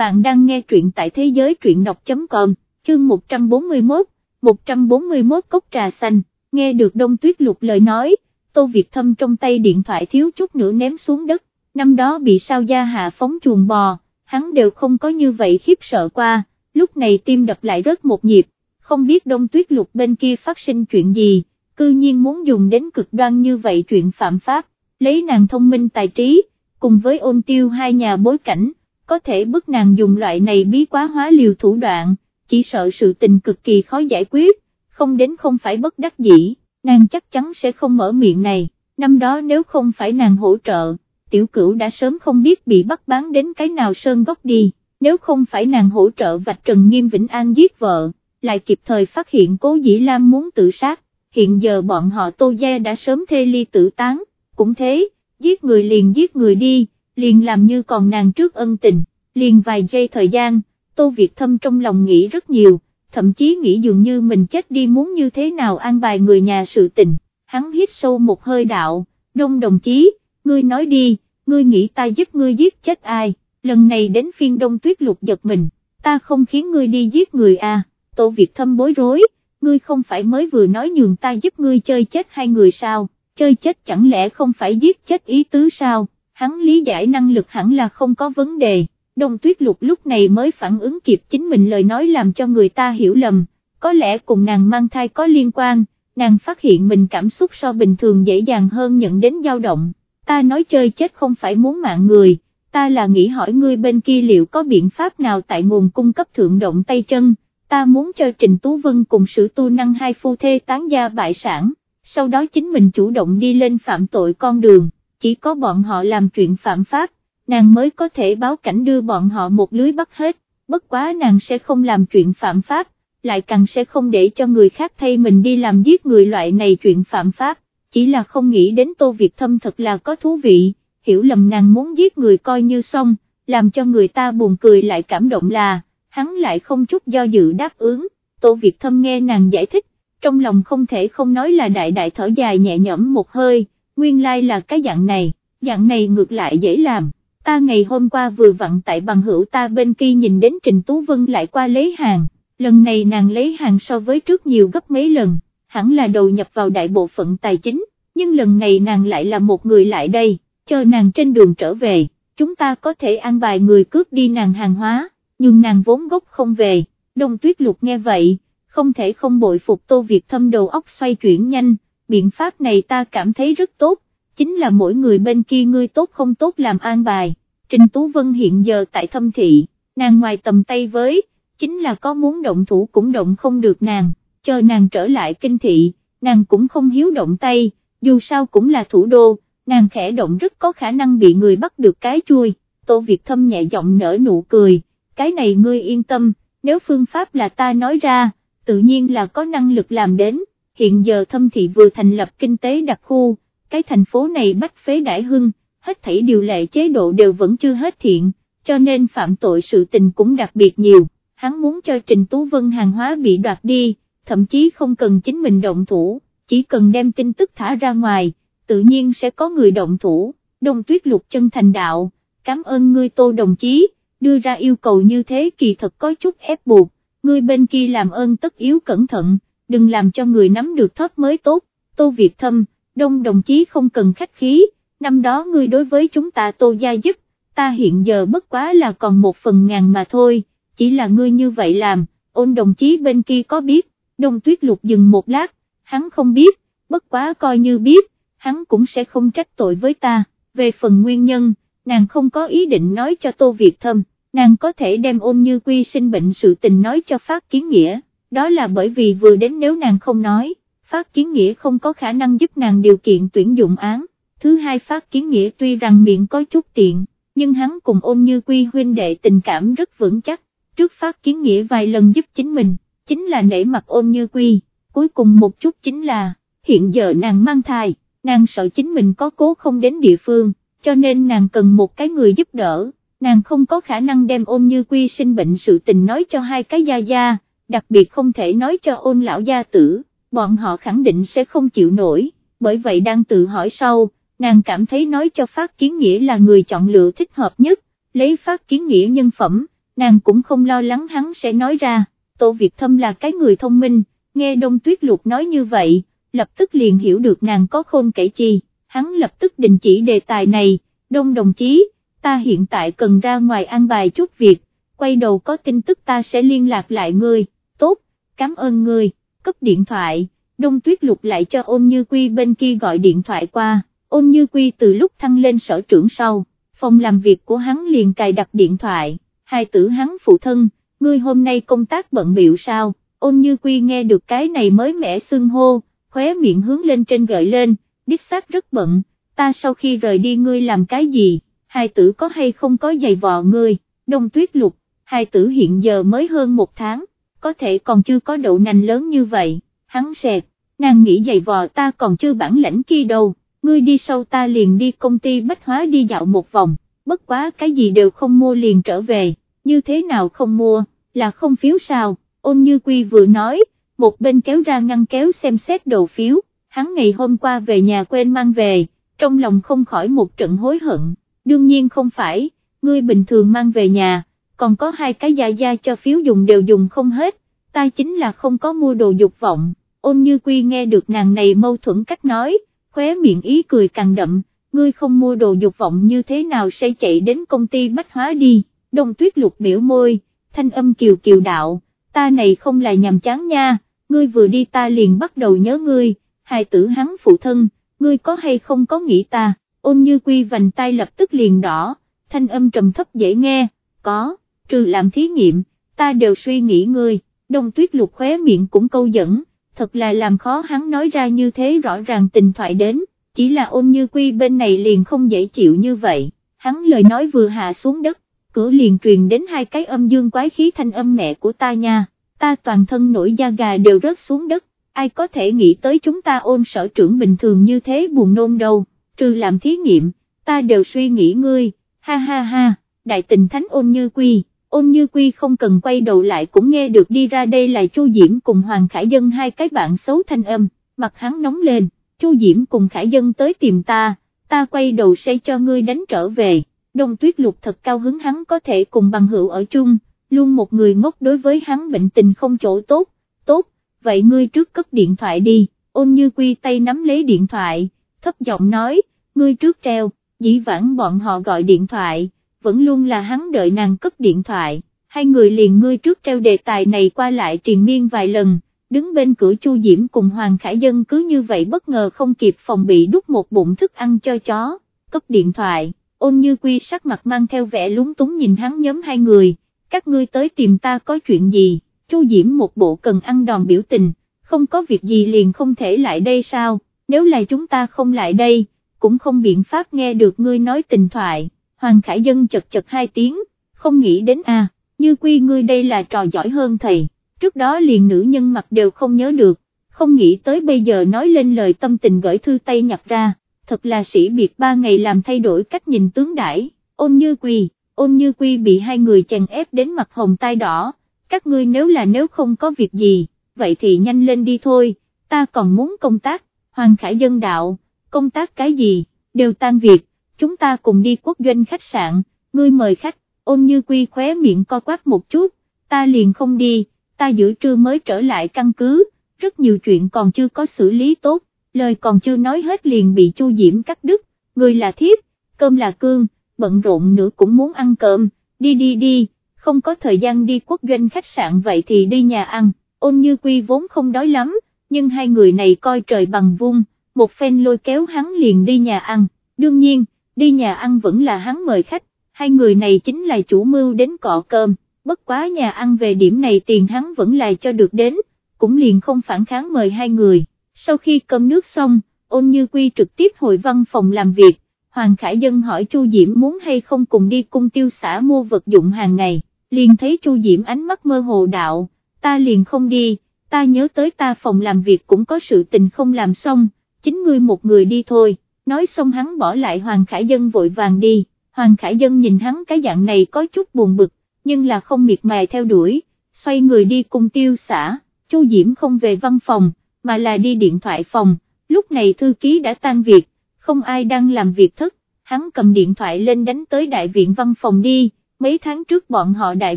bạn đang nghe truyện tại thế giới truyện đọc.com, chương 141, 141 cốc trà xanh, nghe được đông tuyết lục lời nói, tô Việt thâm trong tay điện thoại thiếu chút nữa ném xuống đất, năm đó bị sao gia hạ phóng chuồng bò, hắn đều không có như vậy khiếp sợ qua, lúc này tim đập lại rất một nhịp, không biết đông tuyết lục bên kia phát sinh chuyện gì, cư nhiên muốn dùng đến cực đoan như vậy chuyện phạm pháp, lấy nàng thông minh tài trí, cùng với ôn tiêu hai nhà bối cảnh, có thể bức nàng dùng loại này bí quá hóa liều thủ đoạn, chỉ sợ sự tình cực kỳ khó giải quyết, không đến không phải bất đắc dĩ, nàng chắc chắn sẽ không mở miệng này, năm đó nếu không phải nàng hỗ trợ, tiểu cửu đã sớm không biết bị bắt bán đến cái nào sơn gốc đi, nếu không phải nàng hỗ trợ vạch trần nghiêm Vĩnh An giết vợ, lại kịp thời phát hiện cố dĩ Lam muốn tự sát, hiện giờ bọn họ Tô Gia đã sớm thê ly tự tán, cũng thế, giết người liền giết người đi, liền làm như còn nàng trước ân tình, liền vài giây thời gian, Tô Việt Thâm trong lòng nghĩ rất nhiều, thậm chí nghĩ dường như mình chết đi muốn như thế nào an bài người nhà sự tình, hắn hít sâu một hơi đạo, đông đồng chí, ngươi nói đi, ngươi nghĩ ta giúp ngươi giết chết ai, lần này đến phiên đông tuyết lục giật mình, ta không khiến ngươi đi giết người à, Tô Việt Thâm bối rối, ngươi không phải mới vừa nói nhường ta giúp ngươi chơi chết hai người sao, chơi chết chẳng lẽ không phải giết chết ý tứ sao, hắn lý giải năng lực hẳn là không có vấn đề, đồng tuyết lục lúc này mới phản ứng kịp chính mình lời nói làm cho người ta hiểu lầm, có lẽ cùng nàng mang thai có liên quan, nàng phát hiện mình cảm xúc so bình thường dễ dàng hơn nhận đến dao động, ta nói chơi chết không phải muốn mạng người, ta là nghĩ hỏi ngươi bên kia liệu có biện pháp nào tại nguồn cung cấp thượng động tay chân, ta muốn cho Trình Tú Vân cùng sử tu năng hai phu thê tán gia bại sản, sau đó chính mình chủ động đi lên phạm tội con đường, chỉ có bọn họ làm chuyện phạm pháp, nàng mới có thể báo cảnh đưa bọn họ một lưới bắt hết, bất quá nàng sẽ không làm chuyện phạm pháp, lại càng sẽ không để cho người khác thay mình đi làm giết người loại này chuyện phạm pháp, chỉ là không nghĩ đến Tô Việt Thâm thật là có thú vị, hiểu lầm nàng muốn giết người coi như xong, làm cho người ta buồn cười lại cảm động là hắn lại không chút do dự đáp ứng, Tô Việt Thâm nghe nàng giải thích, trong lòng không thể không nói là đại đại thở dài nhẹ nhõm một hơi, nguyên lai là cái dạng này, dạng này ngược lại dễ làm, ta ngày hôm qua vừa vặn tại bằng hữu ta bên kia nhìn đến Trình Tú Vân lại qua lấy hàng, lần này nàng lấy hàng so với trước nhiều gấp mấy lần, hẳn là đầu nhập vào đại bộ phận tài chính, nhưng lần này nàng lại là một người lại đây, chờ nàng trên đường trở về, chúng ta có thể an bài người cướp đi nàng hàng hóa nhưng nàng vốn gốc không về, đông tuyết lục nghe vậy, không thể không bội phục tô việc thâm đầu óc xoay chuyển nhanh, biện pháp này ta cảm thấy rất tốt, chính là mỗi người bên kia ngươi tốt không tốt làm an bài, Trình Tú Vân hiện giờ tại thâm thị, nàng ngoài tầm tay với, chính là có muốn động thủ cũng động không được nàng, chờ nàng trở lại kinh thị, nàng cũng không hiếu động tay, dù sao cũng là thủ đô, nàng khẽ động rất có khả năng bị người bắt được cái chui, Tô Việt Thâm nhẹ giọng nở nụ cười, cái này ngươi yên tâm, nếu phương pháp là ta nói ra, tự nhiên là có năng lực làm đến, hiện giờ thâm thị vừa thành lập kinh tế đặc khu, cái thành phố này bắt phế đại hưng, hết thảy điều lệ chế độ đều vẫn chưa hết thiện, cho nên phạm tội sự tình cũng đặc biệt nhiều, hắn muốn cho Trình Tú Vân hàng hóa bị đoạt đi, thậm chí không cần chính mình động thủ, chỉ cần đem tin tức thả ra ngoài, tự nhiên sẽ có người động thủ, đông tuyết lục chân thành đạo, cảm ơn ngươi tô đồng chí đưa ra yêu cầu như thế kỳ thật có chút ép buộc, ngươi bên kia làm ơn tất yếu cẩn thận, đừng làm cho người nắm được thóp mới tốt, Tô Việt Thâm, đông đồng chí không cần khách khí, năm đó ngươi đối với chúng ta Tô Gia giúp, ta hiện giờ bất quá là còn một phần ngàn mà thôi, chỉ là ngươi như vậy làm, ôn đồng chí bên kia có biết, đông tuyết lục dừng một lát, hắn không biết, bất quá coi như biết, hắn cũng sẽ không trách tội với ta, về phần nguyên nhân, nàng không có ý định nói cho Tô Việt Thâm, nàng có thể đem ôn như quy sinh bệnh sự tình nói cho Phát Kiến Nghĩa, đó là bởi vì vừa đến nếu nàng không nói, Phát Kiến Nghĩa không có khả năng giúp nàng điều kiện tuyển dụng án, thứ hai Phát Kiến Nghĩa tuy rằng miệng có chút tiện, nhưng hắn cùng ôn như quy huynh đệ tình cảm rất vững chắc, trước Phát Kiến Nghĩa vài lần giúp chính mình, chính là nể mặt ôn như quy, cuối cùng một chút chính là, hiện giờ nàng mang thai, nàng sợ chính mình có cố không đến địa phương cho nên nàng cần một cái người giúp đỡ, nàng không có khả năng đem ôn như quy sinh bệnh sự tình nói cho hai cái gia gia, đặc biệt không thể nói cho ôn lão gia tử, bọn họ khẳng định sẽ không chịu nổi, bởi vậy đang tự hỏi sau, nàng cảm thấy nói cho phát kiến nghĩa là người chọn lựa thích hợp nhất, lấy phát kiến nghĩa nhân phẩm, nàng cũng không lo lắng hắn sẽ nói ra, Tô Việt Thâm là cái người thông minh, nghe Đông Tuyết Lục nói như vậy, lập tức liền hiểu được nàng có khôn kể chi, hắn lập tức đình chỉ đề tài này, Đông đồng chí, ta hiện tại cần ra ngoài an bài chút việc, quay đầu có tin tức ta sẽ liên lạc lại ngươi, tốt, cảm ơn người. cấp điện thoại, Đông Tuyết Lục lại cho ôn như quy bên kia gọi điện thoại qua, ôn như quy từ lúc thăng lên sở trưởng sau, phòng làm việc của hắn liền cài đặt điện thoại, hai tử hắn phụ thân, ngươi hôm nay công tác bận biểu sao, ôn như quy nghe được cái này mới mẻ xưng hô, khóe miệng hướng lên trên gợi lên, đích xác rất bận, ta sau khi rời đi ngươi làm cái gì, hai tử có hay không có giày vò ngươi, đông tuyết lục, hai tử hiện giờ mới hơn một tháng, có thể còn chưa có đậu nành lớn như vậy, hắn sẹt, nàng nghĩ giày vò ta còn chưa bản lãnh kia đâu, ngươi đi sau ta liền đi công ty bách hóa đi dạo một vòng, bất quá cái gì đều không mua liền trở về, như thế nào không mua, là không phiếu sao, ôn như quy vừa nói, một bên kéo ra ngăn kéo xem xét đồ phiếu, hắn ngày hôm qua về nhà quên mang về, trong lòng không khỏi một trận hối hận, đương nhiên không phải, ngươi bình thường mang về nhà, còn có hai cái gia da cho phiếu dùng đều dùng không hết, ta chính là không có mua đồ dục vọng, ôn như quy nghe được nàng này mâu thuẫn cách nói, khóe miệng ý cười càng đậm, ngươi không mua đồ dục vọng như thế nào sẽ chạy đến công ty bách hóa đi, đông tuyết lục biểu môi, thanh âm kiều kiều đạo, ta này không là nhằm chán nha, ngươi vừa đi ta liền bắt đầu nhớ ngươi, hài tử hắn phụ thân, ngươi có hay không có nghĩ ta, ôn như quy vành tay lập tức liền đỏ, thanh âm trầm thấp dễ nghe, có, trừ làm thí nghiệm, ta đều suy nghĩ ngươi, đông tuyết lục khóe miệng cũng câu dẫn, thật là làm khó hắn nói ra như thế rõ ràng tình thoại đến, chỉ là ôn như quy bên này liền không dễ chịu như vậy, hắn lời nói vừa hạ xuống đất, cửa liền truyền đến hai cái âm dương quái khí thanh âm mẹ của ta nha, ta toàn thân nổi da gà đều rớt xuống đất, ai có thể nghĩ tới chúng ta ôn sở trưởng bình thường như thế buồn nôn đâu, trừ làm thí nghiệm, ta đều suy nghĩ ngươi, ha ha ha, đại tình thánh ôn như quy. Ôn như quy không cần quay đầu lại cũng nghe được đi ra đây là Chu Diễm cùng Hoàng Khải Dân hai cái bạn xấu thanh âm, mặt hắn nóng lên, Chu Diễm cùng Khải Dân tới tìm ta, ta quay đầu xây cho ngươi đánh trở về, đông tuyết lục thật cao hứng hắn có thể cùng bằng hữu ở chung, luôn một người ngốc đối với hắn bệnh tình không chỗ tốt, tốt, vậy ngươi trước cất điện thoại đi, ôn như quy tay nắm lấy điện thoại, thấp giọng nói, ngươi trước treo, dĩ vãng bọn họ gọi điện thoại, vẫn luôn là hắn đợi nàng cấp điện thoại, hai người liền ngươi trước treo đề tài này qua lại triền miên vài lần, đứng bên cửa Chu Diễm cùng Hoàng Khải Dân cứ như vậy bất ngờ không kịp phòng bị đút một bụng thức ăn cho chó, cấp điện thoại, ôn như quy sắc mặt mang theo vẻ lúng túng nhìn hắn nhóm hai người, các ngươi tới tìm ta có chuyện gì, Chu Diễm một bộ cần ăn đòn biểu tình, không có việc gì liền không thể lại đây sao, nếu là chúng ta không lại đây, cũng không biện pháp nghe được ngươi nói tình thoại, Hoàng Khải Dân chật chật hai tiếng, không nghĩ đến a, như quy ngươi đây là trò giỏi hơn thầy, trước đó liền nữ nhân mặt đều không nhớ được, không nghĩ tới bây giờ nói lên lời tâm tình gửi thư tay nhặt ra, thật là sĩ biệt ba ngày làm thay đổi cách nhìn tướng đãi, ôn như quy, ôn như quy bị hai người chèn ép đến mặt hồng tai đỏ, các ngươi nếu là nếu không có việc gì, vậy thì nhanh lên đi thôi, ta còn muốn công tác, Hoàng Khải Dân đạo, công tác cái gì, đều tan việc, chúng ta cùng đi quốc doanh khách sạn, ngươi mời khách, ôn như quy khóe miệng co quát một chút, ta liền không đi, ta giữa trưa mới trở lại căn cứ, rất nhiều chuyện còn chưa có xử lý tốt, lời còn chưa nói hết liền bị Chu Diễm cắt đứt, người là thiếp, cơm là cương, bận rộn nữa cũng muốn ăn cơm, đi đi đi, không có thời gian đi quốc doanh khách sạn vậy thì đi nhà ăn, ôn như quy vốn không đói lắm, nhưng hai người này coi trời bằng vung, một phen lôi kéo hắn liền đi nhà ăn, đương nhiên, đi nhà ăn vẫn là hắn mời khách, hai người này chính là chủ mưu đến cọ cơm, bất quá nhà ăn về điểm này tiền hắn vẫn là cho được đến, cũng liền không phản kháng mời hai người, sau khi cơm nước xong, ôn như quy trực tiếp hồi văn phòng làm việc, Hoàng Khải Dân hỏi Chu Diễm muốn hay không cùng đi cung tiêu xã mua vật dụng hàng ngày, liền thấy Chu Diễm ánh mắt mơ hồ đạo, ta liền không đi, ta nhớ tới ta phòng làm việc cũng có sự tình không làm xong, chính ngươi một người đi thôi, nói xong hắn bỏ lại Hoàng Khải Dân vội vàng đi, Hoàng Khải Dân nhìn hắn cái dạng này có chút buồn bực, nhưng là không miệt mài theo đuổi, xoay người đi cùng tiêu xã, Chu Diễm không về văn phòng, mà là đi điện thoại phòng, lúc này thư ký đã tan việc, không ai đang làm việc thức, hắn cầm điện thoại lên đánh tới đại viện văn phòng đi, mấy tháng trước bọn họ đại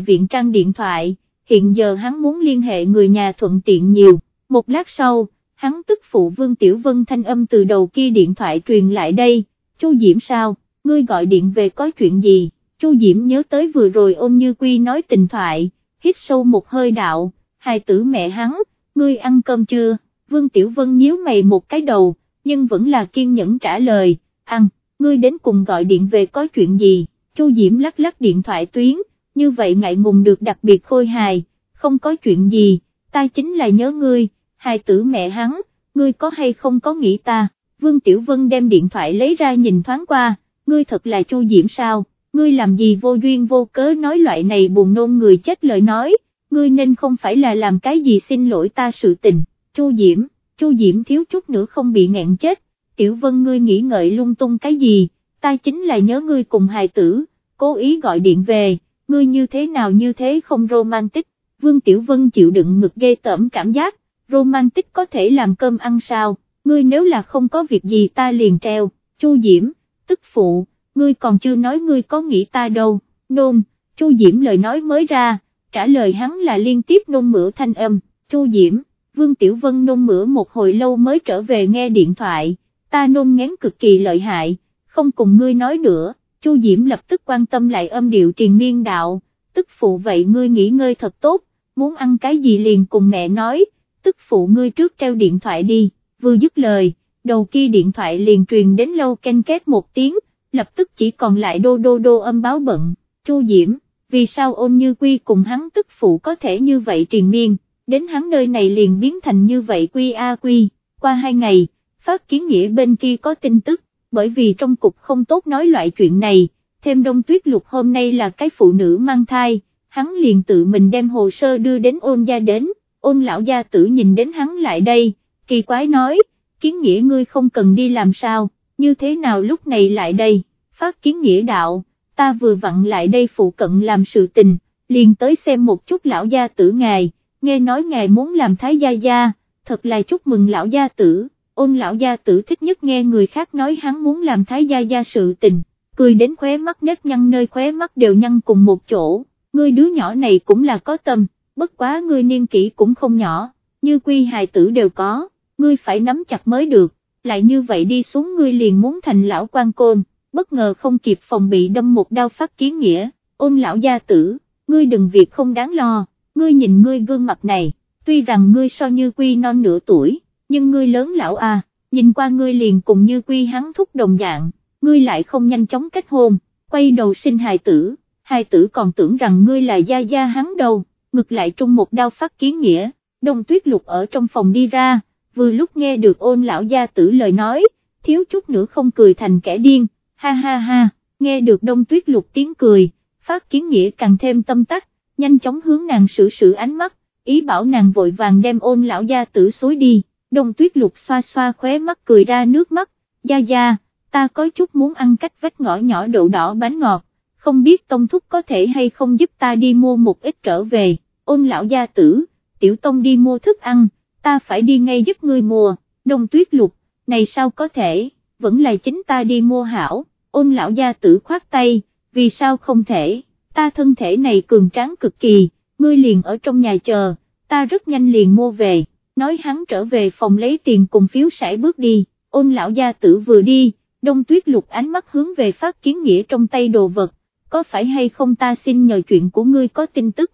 viện trang điện thoại, hiện giờ hắn muốn liên hệ người nhà thuận tiện nhiều, một lát sau, hắn tức phụ Vương Tiểu Vân thanh âm từ đầu kia điện thoại truyền lại đây, Chu Diễm sao, ngươi gọi điện về có chuyện gì, Chu Diễm nhớ tới vừa rồi ôn như quy nói tình thoại, hít sâu một hơi đạo, hài tử mẹ hắn, ngươi ăn cơm chưa, Vương Tiểu Vân nhíu mày một cái đầu, nhưng vẫn là kiên nhẫn trả lời, ăn, ngươi đến cùng gọi điện về có chuyện gì, Chu Diễm lắc lắc điện thoại tuyến, như vậy ngại ngùng được đặc biệt khôi hài, không có chuyện gì, ta chính là nhớ ngươi, hai tử mẹ hắn, ngươi có hay không có nghĩ ta, Vương Tiểu Vân đem điện thoại lấy ra nhìn thoáng qua, ngươi thật là Chu Diễm sao, ngươi làm gì vô duyên vô cớ nói loại này buồn nôn người chết lời nói, ngươi nên không phải là làm cái gì xin lỗi ta sự tình, Chu Diễm, Chu Diễm thiếu chút nữa không bị nghẹn chết, Tiểu Vân ngươi nghĩ ngợi lung tung cái gì, ta chính là nhớ ngươi cùng hài tử, cố ý gọi điện về, ngươi như thế nào như thế không romantic, Vương Tiểu Vân chịu đựng ngực ghê tởm cảm giác, romantic có thể làm cơm ăn sao, ngươi nếu là không có việc gì ta liền treo, Chu Diễm, tức phụ, ngươi còn chưa nói ngươi có nghĩ ta đâu, nôn, Chu Diễm lời nói mới ra, trả lời hắn là liên tiếp nôn mửa thanh âm, Chu Diễm, Vương Tiểu Vân nôn mửa một hồi lâu mới trở về nghe điện thoại, ta nôn ngén cực kỳ lợi hại, không cùng ngươi nói nữa, Chu Diễm lập tức quan tâm lại âm điệu triền miên đạo, tức phụ vậy ngươi nghỉ ngơi thật tốt, muốn ăn cái gì liền cùng mẹ nói, tức phụ ngươi trước treo điện thoại đi, vừa dứt lời, đầu kia điện thoại liền truyền đến lâu ken két một tiếng, lập tức chỉ còn lại đô đô đô âm báo bận, Chu Diễm, vì sao ôn như quy cùng hắn tức phụ có thể như vậy triền miên, đến hắn nơi này liền biến thành như vậy quy a quy, qua hai ngày, phát kiến nghĩa bên kia có tin tức, bởi vì trong cục không tốt nói loại chuyện này, thêm đông tuyết lục hôm nay là cái phụ nữ mang thai, hắn liền tự mình đem hồ sơ đưa đến ôn gia đến, ôn lão gia tử nhìn đến hắn lại đây, kỳ quái nói, kiến nghĩa ngươi không cần đi làm sao, như thế nào lúc này lại đây, phát kiến nghĩa đạo, ta vừa vặn lại đây phụ cận làm sự tình, liền tới xem một chút lão gia tử ngài, nghe nói ngài muốn làm thái gia gia, thật là chúc mừng lão gia tử, ôn lão gia tử thích nhất nghe người khác nói hắn muốn làm thái gia gia sự tình, cười đến khóe mắt nếp nhăn nơi khóe mắt đều nhăn cùng một chỗ, ngươi đứa nhỏ này cũng là có tâm, bất quá ngươi niên kỷ cũng không nhỏ, như quy hài tử đều có, ngươi phải nắm chặt mới được, lại như vậy đi xuống ngươi liền muốn thành lão quan côn, bất ngờ không kịp phòng bị đâm một đao phát kiến nghĩa, ôn lão gia tử, ngươi đừng việc không đáng lo, ngươi nhìn ngươi gương mặt này, tuy rằng ngươi so như quy non nửa tuổi, nhưng ngươi lớn lão à, nhìn qua ngươi liền cùng như quy hắn thúc đồng dạng, ngươi lại không nhanh chóng kết hôn, quay đầu sinh hài tử, hài tử còn tưởng rằng ngươi là gia gia hắn đâu, ngược lại trung một đao phát kiến nghĩa, đông tuyết lục ở trong phòng đi ra, vừa lúc nghe được ôn lão gia tử lời nói, thiếu chút nữa không cười thành kẻ điên, ha ha ha, nghe được đông tuyết lục tiếng cười, phát kiến nghĩa càng thêm tâm tắc, nhanh chóng hướng nàng sử sử ánh mắt, ý bảo nàng vội vàng đem ôn lão gia tử xối đi, đông tuyết lục xoa xoa khóe mắt cười ra nước mắt, gia gia, ta có chút muốn ăn cách vách ngõ nhỏ đậu đỏ bánh ngọt, không biết tông thúc có thể hay không giúp ta đi mua một ít trở về, ôn lão gia tử, tiểu tông đi mua thức ăn, ta phải đi ngay giúp ngươi mua, đông tuyết lục, này sao có thể, vẫn là chính ta đi mua hảo, ôn lão gia tử khoát tay, vì sao không thể, ta thân thể này cường tráng cực kỳ, ngươi liền ở trong nhà chờ, ta rất nhanh liền mua về, nói hắn trở về phòng lấy tiền cùng phiếu sải bước đi, ôn lão gia tử vừa đi, đông tuyết lục ánh mắt hướng về phát kiến nghĩa trong tay đồ vật, có phải hay không ta xin nhờ chuyện của ngươi có tin tức,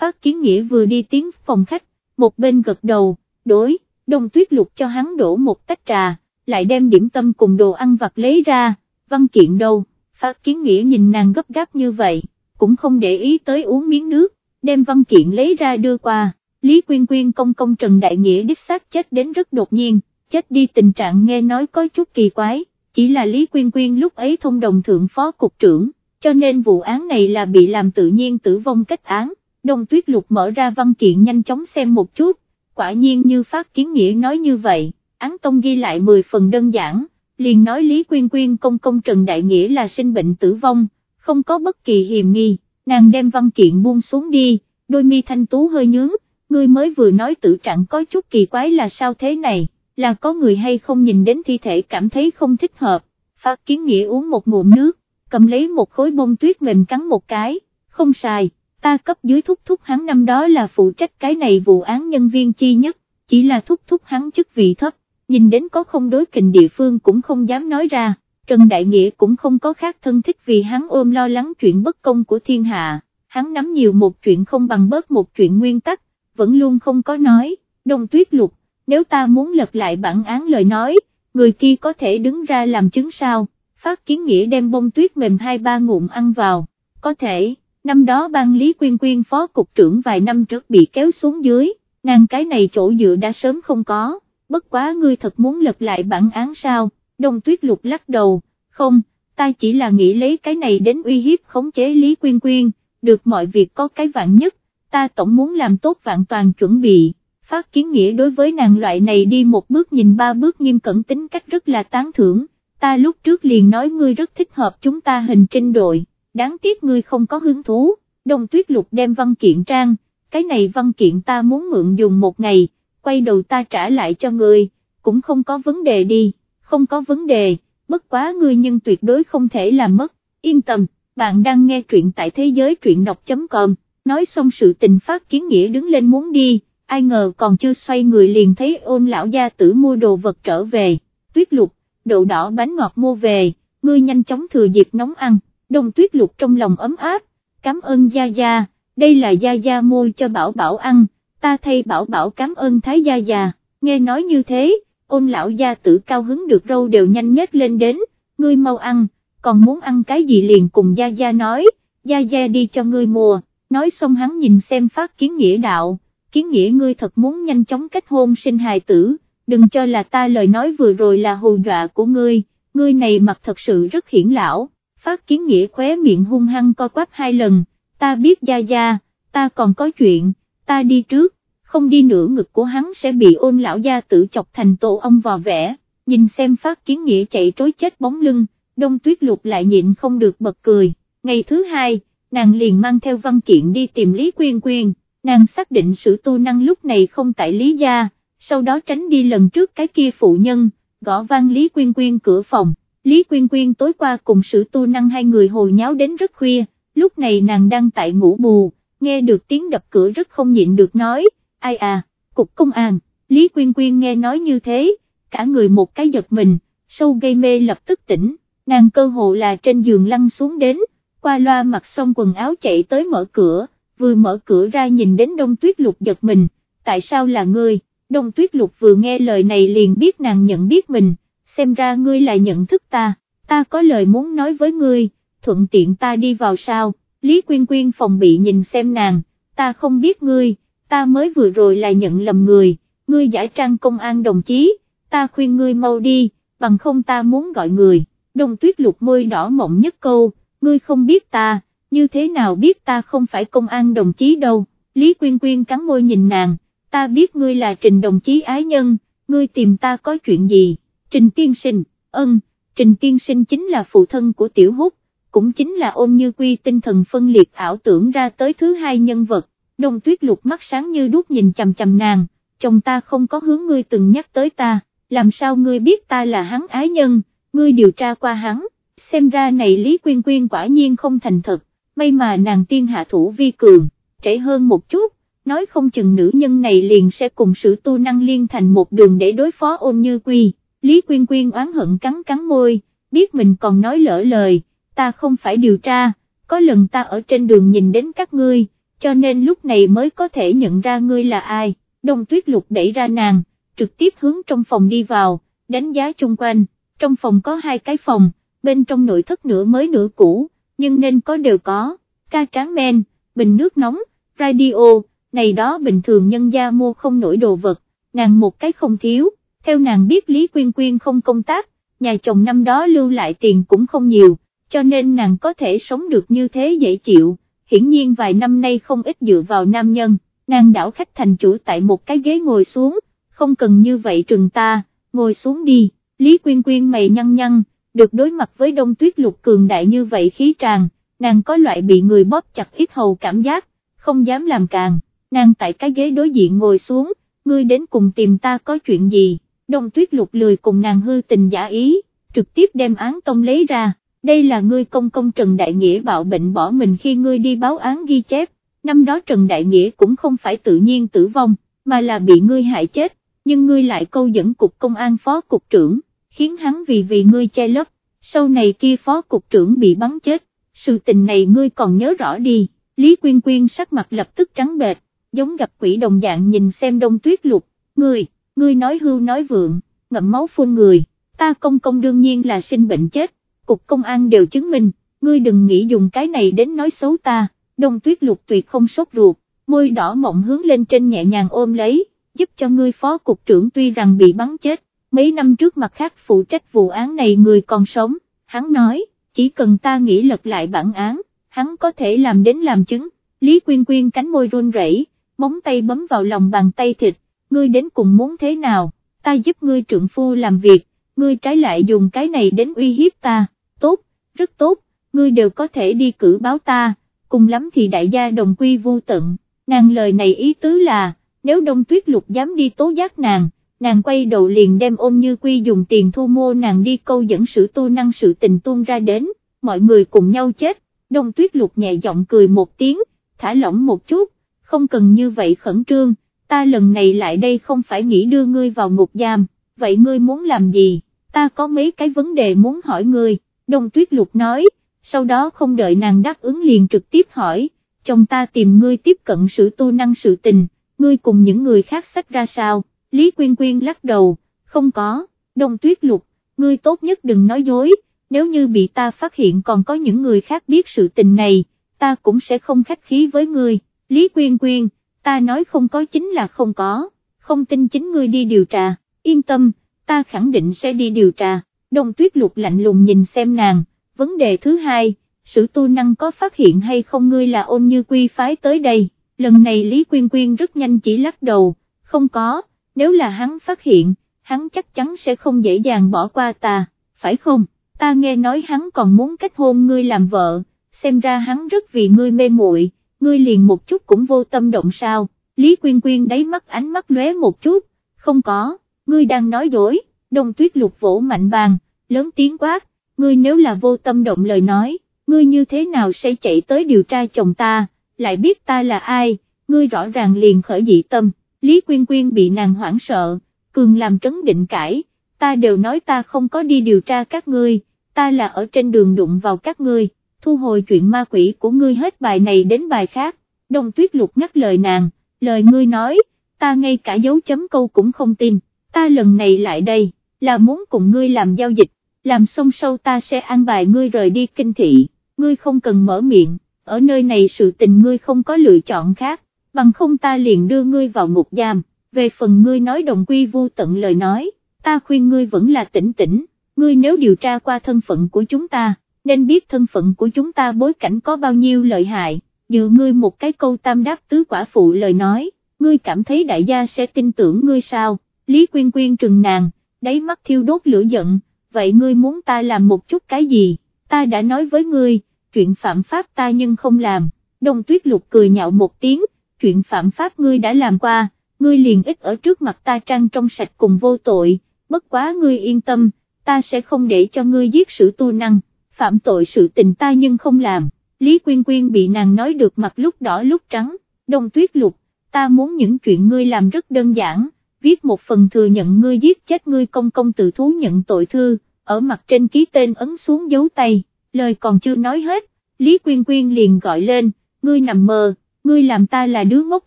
phát kiến nghĩa vừa đi tiến phòng khách, một bên gật đầu, đối, đông tuyết lục cho hắn đổ một tách trà, lại đem điểm tâm cùng đồ ăn vặt lấy ra, văn kiện đâu, phát kiến nghĩa nhìn nàng gấp gáp như vậy, cũng không để ý tới uống miếng nước, đem văn kiện lấy ra đưa qua, Lý Quyên Quyên công công Trần Đại Nghĩa đích xác chết đến rất đột nhiên, chết đi tình trạng nghe nói có chút kỳ quái, chỉ là Lý Quyên Quyên lúc ấy thông đồng thượng phó cục trưởng, cho nên vụ án này là bị làm tự nhiên tử vong kết án, Đông Tuyết Lục mở ra văn kiện nhanh chóng xem một chút, quả nhiên như phát kiến nghĩa nói như vậy, án tông ghi lại 10 phần đơn giản, liền nói Lý Quyên Quyên công công Trần Đại Nghĩa là sinh bệnh tử vong, không có bất kỳ hiềm nghi, nàng đem văn kiện buông xuống đi, đôi mi thanh tú hơi nhướng, ngươi mới vừa nói tử trạng có chút kỳ quái là sao thế này, là có người hay không nhìn đến thi thể cảm thấy không thích hợp, phát kiến nghĩa uống một ngụm nước, cầm lấy một khối bông tuyết mềm cắn một cái, không sai, ta cấp dưới thúc thúc hắn năm đó là phụ trách cái này vụ án nhân viên chi nhất, chỉ là thúc thúc hắn chức vị thấp, nhìn đến có không đối kình địa phương cũng không dám nói ra, Trần Đại Nghĩa cũng không có khác thân thích vì hắn ôm lo lắng chuyện bất công của thiên hạ, hắn nắm nhiều một chuyện không bằng bớt một chuyện nguyên tắc, vẫn luôn không có nói, đông tuyết lục, nếu ta muốn lật lại bản án lời nói, người kia có thể đứng ra làm chứng sao, phát kiến nghĩa đem bông tuyết mềm hai ba ngụm ăn vào, có thể, năm đó ban Lý Quyên Quyên phó cục trưởng vài năm trước bị kéo xuống dưới, nàng cái này chỗ dựa đã sớm không có, bất quá ngươi thật muốn lật lại bản án sao, đông tuyết lục lắc đầu, không, ta chỉ là nghĩ lấy cái này đến uy hiếp khống chế Lý Quyên Quyên, được mọi việc có cái vạn nhất, ta tổng muốn làm tốt vạn toàn chuẩn bị. Phát kiến nghĩa đối với nàng loại này đi một bước nhìn ba bước nghiêm cẩn tính cách rất là tán thưởng, ta lúc trước liền nói ngươi rất thích hợp chúng ta hình trinh đội, đáng tiếc ngươi không có hứng thú, đồng tuyết lục đem văn kiện trang, cái này văn kiện ta muốn mượn dùng một ngày, quay đầu ta trả lại cho ngươi, cũng không có vấn đề đi, không có vấn đề, bất quá ngươi nhưng tuyệt đối không thể làm mất, yên tâm, bạn đang nghe truyện tại thế giới truyện đọc.com, nói xong sự tình phát kiến nghĩa đứng lên muốn đi. Ai ngờ còn chưa xoay người liền thấy ôn lão gia tử mua đồ vật trở về, tuyết lục, đậu đỏ bánh ngọt mua về, ngươi nhanh chóng thừa dịp nóng ăn, đông tuyết lục trong lòng ấm áp, cảm ơn gia gia, đây là gia gia mua cho bảo bảo ăn, ta thay bảo bảo cảm ơn thái gia gia, nghe nói như thế, ôn lão gia tử cao hứng được râu đều nhanh nhất lên đến, ngươi mau ăn, còn muốn ăn cái gì liền cùng gia gia nói, gia gia đi cho ngươi mua, nói xong hắn nhìn xem phát kiến nghĩa đạo. Kiến nghĩa ngươi thật muốn nhanh chóng kết hôn sinh hài tử, đừng cho là ta lời nói vừa rồi là hù dọa của ngươi, ngươi này mặt thật sự rất hiển lão, phát kiến nghĩa khóe miệng hung hăng co quắp hai lần, ta biết gia gia, ta còn có chuyện, ta đi trước, không đi nữa ngực của hắn sẽ bị ôn lão gia tử chọc thành tổ ông vò vẽ, nhìn xem phát kiến nghĩa chạy trối chết bóng lưng, đông tuyết lục lại nhịn không được bật cười, ngày thứ hai, nàng liền mang theo văn kiện đi tìm Lý Quyên Quyên. Nàng xác định sự tu năng lúc này không tại Lý Gia, sau đó tránh đi lần trước cái kia phụ nhân, gõ vang Lý Quyên Quyên cửa phòng, Lý Quyên Quyên tối qua cùng sự tu năng hai người hồi nháo đến rất khuya, lúc này nàng đang tại ngủ bù, nghe được tiếng đập cửa rất không nhịn được nói, ai à, cục công an, Lý Quyên Quyên nghe nói như thế, cả người một cái giật mình, sâu gây mê lập tức tỉnh, nàng cơ hồ là trên giường lăn xuống đến, qua loa mặc xong quần áo chạy tới mở cửa, vừa mở cửa ra nhìn đến đông tuyết lục giật mình, tại sao là ngươi, đông tuyết lục vừa nghe lời này liền biết nàng nhận biết mình, xem ra ngươi là nhận thức ta, ta có lời muốn nói với ngươi, thuận tiện ta đi vào sao, Lý Quyên Quyên phòng bị nhìn xem nàng, ta không biết ngươi, ta mới vừa rồi là nhận lầm người, ngươi giải trang công an đồng chí, ta khuyên ngươi mau đi, bằng không ta muốn gọi người, Đồng tuyết lục môi đỏ mộng nhất câu, ngươi không biết ta như thế nào biết ta không phải công an đồng chí đâu, Lý Quyên Quyên cắn môi nhìn nàng, ta biết ngươi là trình đồng chí ái nhân, ngươi tìm ta có chuyện gì, trình tiên sinh, ân, trình tiên sinh chính là phụ thân của tiểu hút, cũng chính là ôn như quy tinh thần phân liệt ảo tưởng ra tới thứ hai nhân vật, đông tuyết lục mắt sáng như đuốc nhìn chầm chầm nàng, chồng ta không có hướng ngươi từng nhắc tới ta, làm sao ngươi biết ta là hắn ái nhân, ngươi điều tra qua hắn, xem ra này Lý Quyên Quyên quả nhiên không thành thật may mà nàng tiên hạ thủ vi cường, trễ hơn một chút, nói không chừng nữ nhân này liền sẽ cùng sự tu năng liên thành một đường để đối phó ôn như quy, Lý Quyên Quyên oán hận cắn cắn môi, biết mình còn nói lỡ lời, ta không phải điều tra, có lần ta ở trên đường nhìn đến các ngươi, cho nên lúc này mới có thể nhận ra ngươi là ai, đông tuyết lục đẩy ra nàng, trực tiếp hướng trong phòng đi vào, đánh giá chung quanh, trong phòng có hai cái phòng, bên trong nội thất nửa mới nửa cũ nhưng nên có đều có, ca tráng men, bình nước nóng, radio, này đó bình thường nhân gia mua không nổi đồ vật, nàng một cái không thiếu, theo nàng biết Lý Quyên Quyên không công tác, nhà chồng năm đó lưu lại tiền cũng không nhiều, cho nên nàng có thể sống được như thế dễ chịu, hiển nhiên vài năm nay không ít dựa vào nam nhân, nàng đảo khách thành chủ tại một cái ghế ngồi xuống, không cần như vậy trừng ta, ngồi xuống đi, Lý Quyên Quyên mày nhăn nhăn, được đối mặt với đông tuyết lục cường đại như vậy khí tràng, nàng có loại bị người bóp chặt ít hầu cảm giác, không dám làm càng, nàng tại cái ghế đối diện ngồi xuống, ngươi đến cùng tìm ta có chuyện gì, đông tuyết lục lười cùng nàng hư tình giả ý, trực tiếp đem án tông lấy ra, đây là ngươi công công Trần Đại Nghĩa bạo bệnh bỏ mình khi ngươi đi báo án ghi chép, năm đó Trần Đại Nghĩa cũng không phải tự nhiên tử vong, mà là bị ngươi hại chết, nhưng ngươi lại câu dẫn cục công an phó cục trưởng, khiến hắn vì vì ngươi che lấp, sau này kia phó cục trưởng bị bắn chết, sự tình này ngươi còn nhớ rõ đi, Lý Quyên Quyên sắc mặt lập tức trắng bệch, giống gặp quỷ đồng dạng nhìn xem đông tuyết lục, ngươi, ngươi nói hưu nói vượng, ngậm máu phun người, ta công công đương nhiên là sinh bệnh chết, cục công an đều chứng minh, ngươi đừng nghĩ dùng cái này đến nói xấu ta, đông tuyết lục tuyệt không sốt ruột, môi đỏ mộng hướng lên trên nhẹ nhàng ôm lấy, giúp cho ngươi phó cục trưởng tuy rằng bị bắn chết, mấy năm trước mặt khác phụ trách vụ án này người còn sống, hắn nói, chỉ cần ta nghĩ lật lại bản án, hắn có thể làm đến làm chứng, Lý Quyên Quyên cánh môi run rẩy, móng tay bấm vào lòng bàn tay thịt, ngươi đến cùng muốn thế nào, ta giúp ngươi trượng phu làm việc, ngươi trái lại dùng cái này đến uy hiếp ta, tốt, rất tốt, ngươi đều có thể đi cử báo ta, cùng lắm thì đại gia đồng quy vô tận, nàng lời này ý tứ là, nếu đông tuyết lục dám đi tố giác nàng, nàng quay đầu liền đem ôm như quy dùng tiền thu mua nàng đi câu dẫn sự tu năng sự tình tuôn ra đến, mọi người cùng nhau chết, đông tuyết lục nhẹ giọng cười một tiếng, thả lỏng một chút, không cần như vậy khẩn trương, ta lần này lại đây không phải nghĩ đưa ngươi vào ngục giam, vậy ngươi muốn làm gì, ta có mấy cái vấn đề muốn hỏi ngươi, đông tuyết lục nói, sau đó không đợi nàng đáp ứng liền trực tiếp hỏi, chồng ta tìm ngươi tiếp cận sự tu năng sự tình, ngươi cùng những người khác sách ra sao, Lý Quyên Quyên lắc đầu, không có, đông tuyết lục, ngươi tốt nhất đừng nói dối, nếu như bị ta phát hiện còn có những người khác biết sự tình này, ta cũng sẽ không khách khí với ngươi, Lý Quyên Quyên, ta nói không có chính là không có, không tin chính ngươi đi điều tra, yên tâm, ta khẳng định sẽ đi điều tra, đông tuyết lục lạnh lùng nhìn xem nàng, vấn đề thứ hai, sử tu năng có phát hiện hay không ngươi là ôn như quy phái tới đây, lần này Lý Quyên Quyên rất nhanh chỉ lắc đầu, không có, nếu là hắn phát hiện, hắn chắc chắn sẽ không dễ dàng bỏ qua ta, phải không, ta nghe nói hắn còn muốn kết hôn ngươi làm vợ, xem ra hắn rất vì ngươi mê muội, ngươi liền một chút cũng vô tâm động sao, Lý Quyên Quyên đáy mắt ánh mắt lóe một chút, không có, ngươi đang nói dối, đông tuyết lục vỗ mạnh bàn, lớn tiếng quát, ngươi nếu là vô tâm động lời nói, ngươi như thế nào sẽ chạy tới điều tra chồng ta, lại biết ta là ai, ngươi rõ ràng liền khởi dị tâm, Lý Quyên Quyên bị nàng hoảng sợ, cường làm trấn định cãi, ta đều nói ta không có đi điều tra các ngươi, ta là ở trên đường đụng vào các ngươi, thu hồi chuyện ma quỷ của ngươi hết bài này đến bài khác, đông tuyết lục ngắt lời nàng, lời ngươi nói, ta ngay cả dấu chấm câu cũng không tin, ta lần này lại đây, là muốn cùng ngươi làm giao dịch, làm xong sau ta sẽ an bài ngươi rời đi kinh thị, ngươi không cần mở miệng, ở nơi này sự tình ngươi không có lựa chọn khác, bằng không ta liền đưa ngươi vào ngục giam, về phần ngươi nói đồng quy vô tận lời nói, ta khuyên ngươi vẫn là tỉnh tỉnh, ngươi nếu điều tra qua thân phận của chúng ta, nên biết thân phận của chúng ta bối cảnh có bao nhiêu lợi hại, dự ngươi một cái câu tam đáp tứ quả phụ lời nói, ngươi cảm thấy đại gia sẽ tin tưởng ngươi sao, Lý Quyên Quyên trừng nàng, đáy mắt thiêu đốt lửa giận, vậy ngươi muốn ta làm một chút cái gì, ta đã nói với ngươi, chuyện phạm pháp ta nhưng không làm, đông tuyết lục cười nhạo một tiếng, chuyện phạm pháp ngươi đã làm qua, ngươi liền ít ở trước mặt ta trang trong sạch cùng vô tội, bất quá ngươi yên tâm, ta sẽ không để cho ngươi giết sự tu năng, phạm tội sự tình ta nhưng không làm, Lý Quyên Quyên bị nàng nói được mặt lúc đỏ lúc trắng, đông tuyết lục, ta muốn những chuyện ngươi làm rất đơn giản, viết một phần thừa nhận ngươi giết chết ngươi công công tự thú nhận tội thư, ở mặt trên ký tên ấn xuống dấu tay, lời còn chưa nói hết, Lý Quyên Quyên liền gọi lên, ngươi nằm mơ, ngươi làm ta là đứa ngốc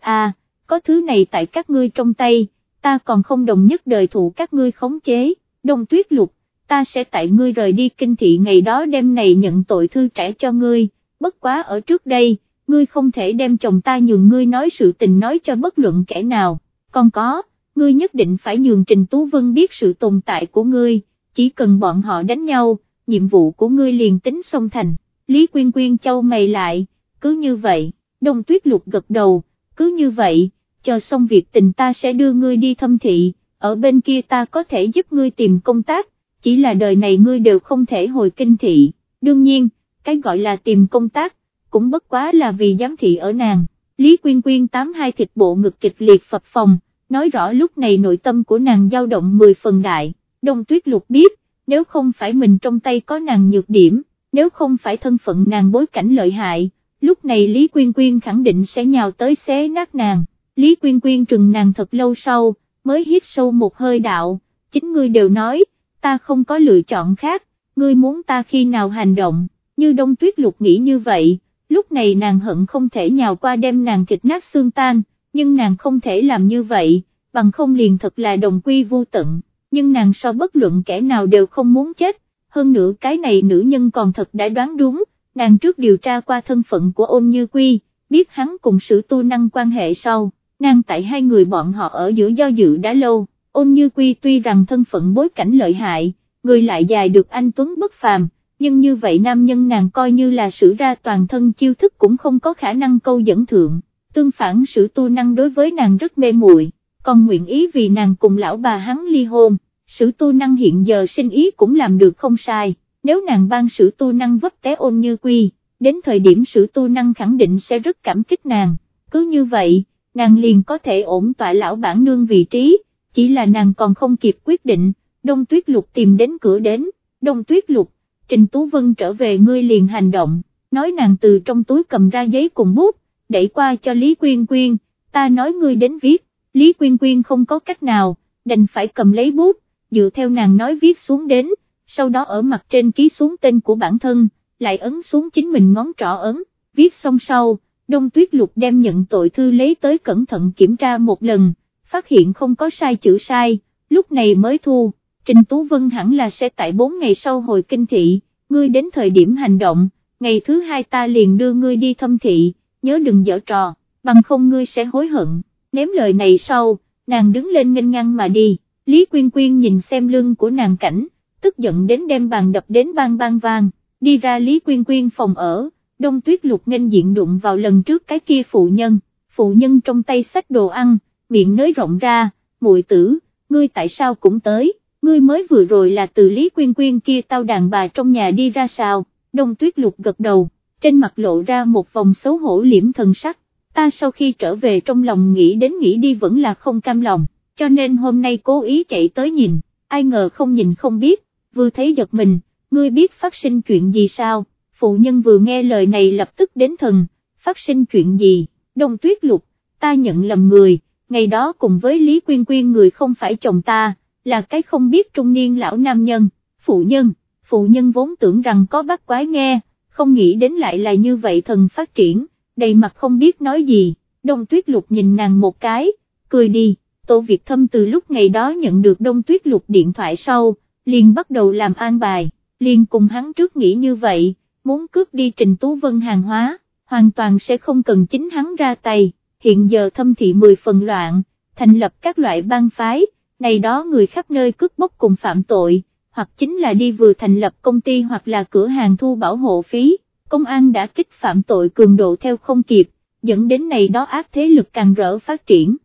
à, có thứ này tại các ngươi trong tay, ta còn không đồng nhất đời thụ các ngươi khống chế, đông tuyết lục, ta sẽ tại ngươi rời đi kinh thị ngày đó đêm này nhận tội thư trả cho ngươi, bất quá ở trước đây, ngươi không thể đem chồng ta nhường ngươi nói sự tình nói cho bất luận kẻ nào, còn có, ngươi nhất định phải nhường Trình Tú Vân biết sự tồn tại của ngươi, chỉ cần bọn họ đánh nhau, nhiệm vụ của ngươi liền tính xong thành, Lý Quyên Quyên châu mày lại, cứ như vậy đông tuyết lục gật đầu, cứ như vậy, chờ xong việc tình ta sẽ đưa ngươi đi thâm thị, ở bên kia ta có thể giúp ngươi tìm công tác, chỉ là đời này ngươi đều không thể hồi kinh thị, đương nhiên, cái gọi là tìm công tác, cũng bất quá là vì giám thị ở nàng, Lý Quyên Quyên tám hai thịt bộ ngực kịch liệt phập phòng, nói rõ lúc này nội tâm của nàng dao động 10 phần đại, đông tuyết lục biết, nếu không phải mình trong tay có nàng nhược điểm, nếu không phải thân phận nàng bối cảnh lợi hại, lúc này Lý Quyên Quyên khẳng định sẽ nhào tới xé nát nàng, Lý Quyên Quyên trừng nàng thật lâu sau, mới hít sâu một hơi đạo, chính ngươi đều nói, ta không có lựa chọn khác, ngươi muốn ta khi nào hành động, như đông tuyết lục nghĩ như vậy, lúc này nàng hận không thể nhào qua đem nàng thịt nát xương tan, nhưng nàng không thể làm như vậy, bằng không liền thật là đồng quy vô tận, nhưng nàng so bất luận kẻ nào đều không muốn chết, hơn nữa cái này nữ nhân còn thật đã đoán đúng, nàng trước điều tra qua thân phận của ôn như quy, biết hắn cùng sử tu năng quan hệ sau, nàng tại hai người bọn họ ở giữa do dự đã lâu, ôn như quy tuy rằng thân phận bối cảnh lợi hại, người lại dài được anh Tuấn bất phàm, nhưng như vậy nam nhân nàng coi như là sử ra toàn thân chiêu thức cũng không có khả năng câu dẫn thượng, tương phản sử tu năng đối với nàng rất mê muội, còn nguyện ý vì nàng cùng lão bà hắn ly hôn, sử tu năng hiện giờ sinh ý cũng làm được không sai, nếu nàng ban sử tu năng vấp té ôn như quy, đến thời điểm sử tu năng khẳng định sẽ rất cảm kích nàng, cứ như vậy, nàng liền có thể ổn tọa lão bản nương vị trí, chỉ là nàng còn không kịp quyết định, đông tuyết lục tìm đến cửa đến, đông tuyết lục, Trình Tú Vân trở về ngươi liền hành động, nói nàng từ trong túi cầm ra giấy cùng bút, đẩy qua cho Lý Quyên Quyên, ta nói ngươi đến viết, Lý Quyên Quyên không có cách nào, đành phải cầm lấy bút, dựa theo nàng nói viết xuống đến, sau đó ở mặt trên ký xuống tên của bản thân, lại ấn xuống chính mình ngón trỏ ấn, viết xong sau, Đông Tuyết Lục đem nhận tội thư lấy tới cẩn thận kiểm tra một lần, phát hiện không có sai chữ sai, lúc này mới thu. Trình Tú Vân hẳn là sẽ tại 4 ngày sau hồi kinh thị, ngươi đến thời điểm hành động, ngày thứ hai ta liền đưa ngươi đi thâm thị, nhớ đừng dở trò, bằng không ngươi sẽ hối hận, ném lời này sau, nàng đứng lên nghênh ngang mà đi, Lý Quyên Quyên nhìn xem lưng của nàng cảnh, tức giận đến đem bàn đập đến bang bang vang, đi ra Lý Quyên Quyên phòng ở, đông tuyết lục nghênh diện đụng vào lần trước cái kia phụ nhân, phụ nhân trong tay sách đồ ăn, miệng nới rộng ra, muội tử, ngươi tại sao cũng tới? Ngươi mới vừa rồi là từ Lý Quyên Quyên kia tao đàn bà trong nhà đi ra sao, đông tuyết lục gật đầu, trên mặt lộ ra một vòng xấu hổ liễm thần sắc, ta sau khi trở về trong lòng nghĩ đến nghĩ đi vẫn là không cam lòng, cho nên hôm nay cố ý chạy tới nhìn, ai ngờ không nhìn không biết, vừa thấy giật mình, ngươi biết phát sinh chuyện gì sao, phụ nhân vừa nghe lời này lập tức đến thần, phát sinh chuyện gì, đông tuyết lục, ta nhận lầm người, ngày đó cùng với Lý Quyên Quyên người không phải chồng ta là cái không biết trung niên lão nam nhân, phụ nhân, phụ nhân vốn tưởng rằng có bắt quái nghe, không nghĩ đến lại là như vậy thần phát triển, đầy mặt không biết nói gì, đông tuyết lục nhìn nàng một cái, cười đi, Tô Việt Thâm từ lúc ngày đó nhận được đông tuyết lục điện thoại sau, liền bắt đầu làm an bài, liền cùng hắn trước nghĩ như vậy, muốn cướp đi Trình Tú Vân hàng hóa, hoàn toàn sẽ không cần chính hắn ra tay, hiện giờ thâm thị 10 phần loạn, thành lập các loại bang phái, này đó người khắp nơi cướp bóc cùng phạm tội, hoặc chính là đi vừa thành lập công ty hoặc là cửa hàng thu bảo hộ phí, công an đã kích phạm tội cường độ theo không kịp, dẫn đến này đó ác thế lực càng rỡ phát triển.